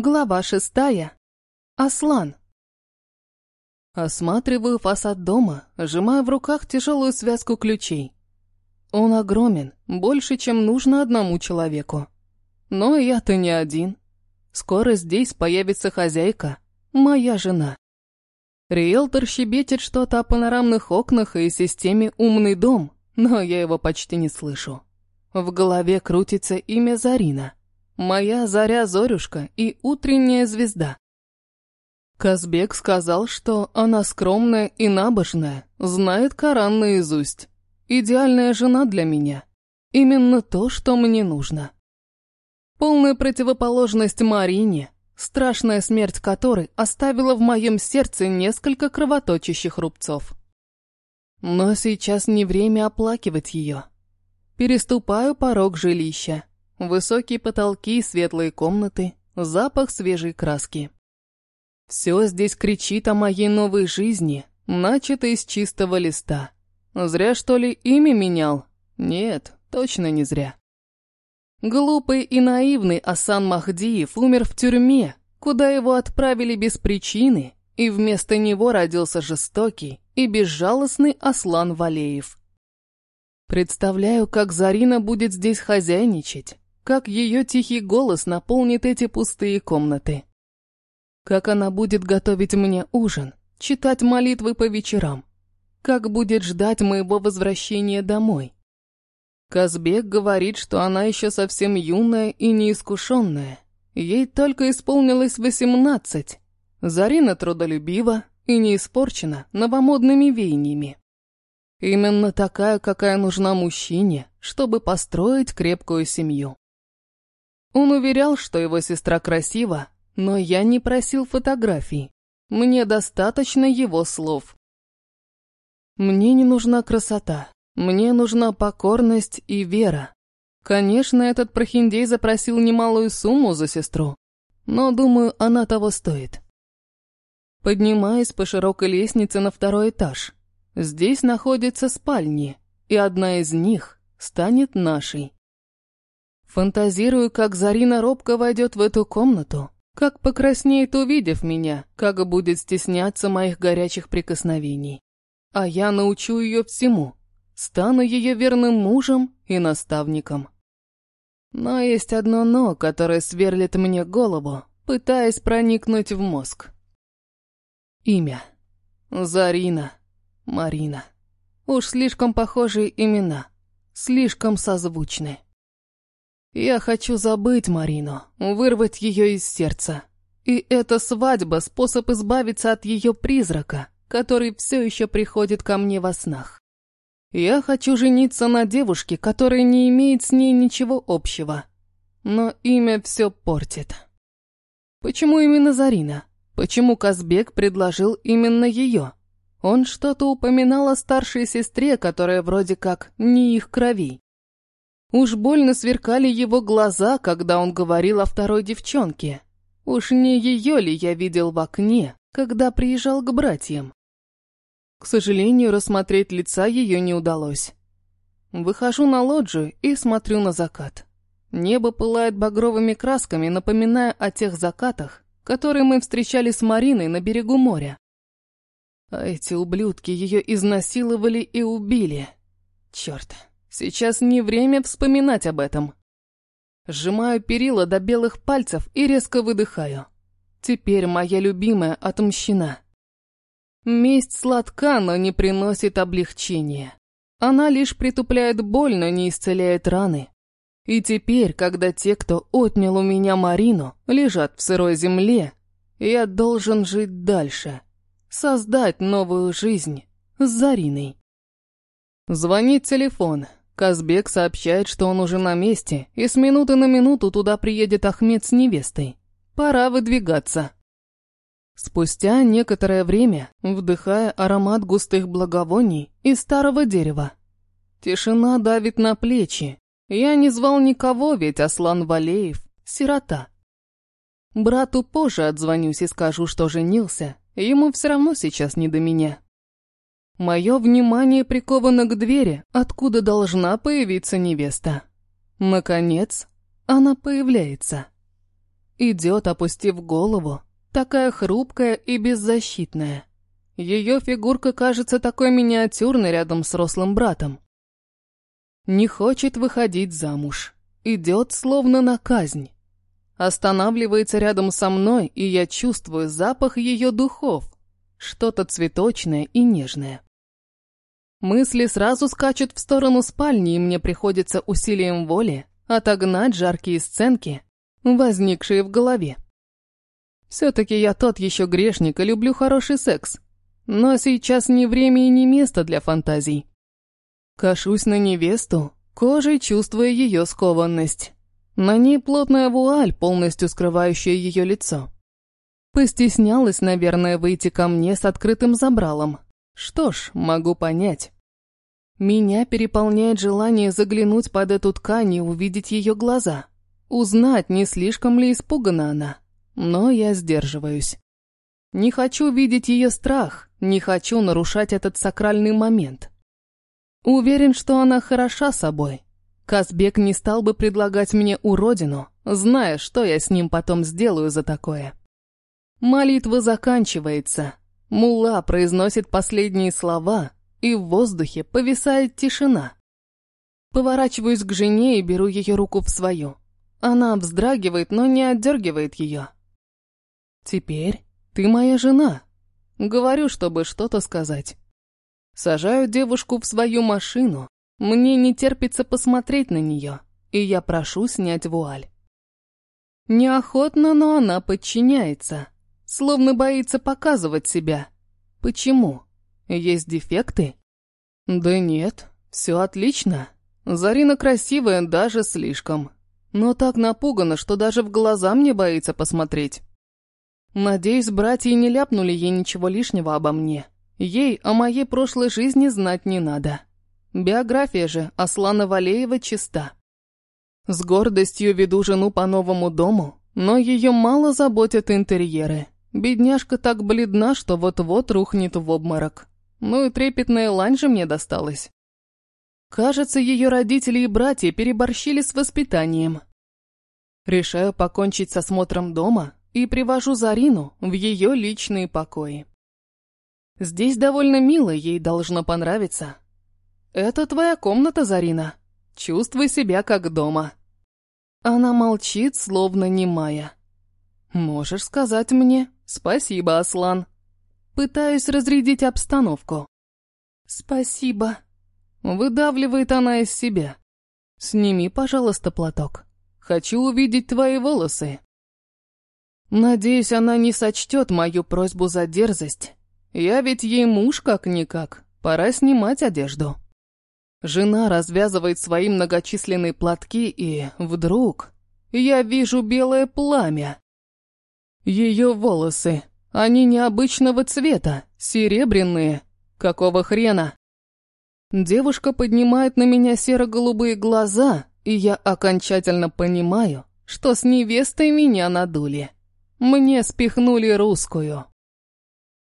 Глава шестая. Аслан. Осматриваю фасад дома, сжимая в руках тяжелую связку ключей. Он огромен, больше, чем нужно одному человеку. Но я-то не один. Скоро здесь появится хозяйка, моя жена. Риэлтор щебечет что-то о панорамных окнах и системе «Умный дом», но я его почти не слышу. В голове крутится имя Зарина. Моя заря-зорюшка и утренняя звезда. Казбек сказал, что она скромная и набожная, знает Коран наизусть. Идеальная жена для меня. Именно то, что мне нужно. Полная противоположность Марине, страшная смерть которой оставила в моем сердце несколько кровоточащих рубцов. Но сейчас не время оплакивать ее. Переступаю порог жилища. Высокие потолки, светлые комнаты, запах свежей краски. Все здесь кричит о моей новой жизни, начатой с чистого листа. Зря, что ли, имя менял? Нет, точно не зря. Глупый и наивный Асан Махдиев умер в тюрьме, куда его отправили без причины, и вместо него родился жестокий и безжалостный Аслан Валеев. Представляю, как Зарина будет здесь хозяйничать, как ее тихий голос наполнит эти пустые комнаты. Как она будет готовить мне ужин, читать молитвы по вечерам. Как будет ждать моего возвращения домой. Казбек говорит, что она еще совсем юная и неискушенная. Ей только исполнилось восемнадцать. Зарина трудолюбива и не испорчена новомодными веяниями. Именно такая, какая нужна мужчине, чтобы построить крепкую семью. Он уверял, что его сестра красива, но я не просил фотографий. Мне достаточно его слов. Мне не нужна красота. Мне нужна покорность и вера. Конечно, этот прохиндей запросил немалую сумму за сестру, но, думаю, она того стоит. Поднимаюсь по широкой лестнице на второй этаж. Здесь находятся спальни, и одна из них станет нашей. Фантазирую, как Зарина робко войдет в эту комнату, как покраснеет, увидев меня, как будет стесняться моих горячих прикосновений. А я научу ее всему, стану ее верным мужем и наставником. Но есть одно «но», которое сверлит мне голову, пытаясь проникнуть в мозг. Имя. Зарина. Марина. Уж слишком похожие имена, слишком созвучны. Я хочу забыть Марину, вырвать ее из сердца. И эта свадьба – способ избавиться от ее призрака, который все еще приходит ко мне во снах. Я хочу жениться на девушке, которая не имеет с ней ничего общего. Но имя все портит. Почему именно Зарина? Почему Казбек предложил именно ее? Он что-то упоминал о старшей сестре, которая вроде как не их крови. Уж больно сверкали его глаза, когда он говорил о второй девчонке. Уж не ее ли я видел в окне, когда приезжал к братьям? К сожалению, рассмотреть лица ее не удалось. Выхожу на лоджию и смотрю на закат. Небо пылает багровыми красками, напоминая о тех закатах, которые мы встречали с Мариной на берегу моря. А эти ублюдки ее изнасиловали и убили. Черт, Сейчас не время вспоминать об этом. Сжимаю перила до белых пальцев и резко выдыхаю. Теперь моя любимая отмщена. Месть сладка, но не приносит облегчения. Она лишь притупляет боль, но не исцеляет раны. И теперь, когда те, кто отнял у меня Марину, лежат в сырой земле, я должен жить дальше. Создать новую жизнь с Зариной. Звонит телефон. Казбек сообщает, что он уже на месте, и с минуты на минуту туда приедет Ахмед с невестой. Пора выдвигаться. Спустя некоторое время, вдыхая аромат густых благовоний и старого дерева, тишина давит на плечи. Я не звал никого, ведь Аслан Валеев — сирота. Брату позже отзвонюсь и скажу, что женился, ему все равно сейчас не до меня. Мое внимание приковано к двери, откуда должна появиться невеста. Наконец, она появляется. Идет, опустив голову, такая хрупкая и беззащитная. Ее фигурка кажется такой миниатюрной рядом с рослым братом. Не хочет выходить замуж. Идет словно на казнь. Останавливается рядом со мной, и я чувствую запах ее духов. Что-то цветочное и нежное. Мысли сразу скачут в сторону спальни, и мне приходится усилием воли отогнать жаркие сценки, возникшие в голове. Все-таки я тот еще грешник и люблю хороший секс. Но сейчас не время и не место для фантазий. Кашусь на невесту, кожей чувствуя ее скованность. На ней плотная вуаль, полностью скрывающая ее лицо. Постеснялась, наверное, выйти ко мне с открытым забралом. Что ж, могу понять. Меня переполняет желание заглянуть под эту ткань и увидеть ее глаза. Узнать, не слишком ли испугана она. Но я сдерживаюсь. Не хочу видеть ее страх, не хочу нарушать этот сакральный момент. Уверен, что она хороша собой. Казбек не стал бы предлагать мне уродину, зная, что я с ним потом сделаю за такое. Молитва заканчивается. Мула произносит последние слова, и в воздухе повисает тишина. Поворачиваюсь к жене и беру ее руку в свою. Она вздрагивает, но не отдергивает ее. «Теперь ты моя жена», — говорю, чтобы что-то сказать. Сажаю девушку в свою машину. Мне не терпится посмотреть на нее, и я прошу снять вуаль. Неохотно, но она подчиняется, словно боится показывать себя. Почему? Есть дефекты? Да нет, все отлично. Зарина красивая даже слишком. Но так напугана, что даже в глаза мне боится посмотреть. Надеюсь, братья не ляпнули ей ничего лишнего обо мне. Ей о моей прошлой жизни знать не надо. Биография же Аслана Валеева чиста. С гордостью веду жену по новому дому, но ее мало заботят интерьеры. Бедняжка так бледна, что вот-вот рухнет в обморок. Ну и трепетная лань же мне досталась. Кажется, ее родители и братья переборщили с воспитанием. Решаю покончить с осмотром дома и привожу Зарину в ее личные покои. Здесь довольно мило, ей должно понравиться. Это твоя комната, Зарина. Чувствуй себя как дома. Она молчит, словно немая. Можешь сказать мне «Спасибо, Аслан». Пытаюсь разрядить обстановку. «Спасибо». Выдавливает она из себя. «Сними, пожалуйста, платок. Хочу увидеть твои волосы». Надеюсь, она не сочтет мою просьбу за дерзость. Я ведь ей муж как-никак. Пора снимать одежду. Жена развязывает свои многочисленные платки, и вдруг я вижу белое пламя. Ее волосы они необычного цвета, серебряные. Какого хрена? Девушка поднимает на меня серо-голубые глаза, и я окончательно понимаю, что с невестой меня надули. Мне спихнули русскую.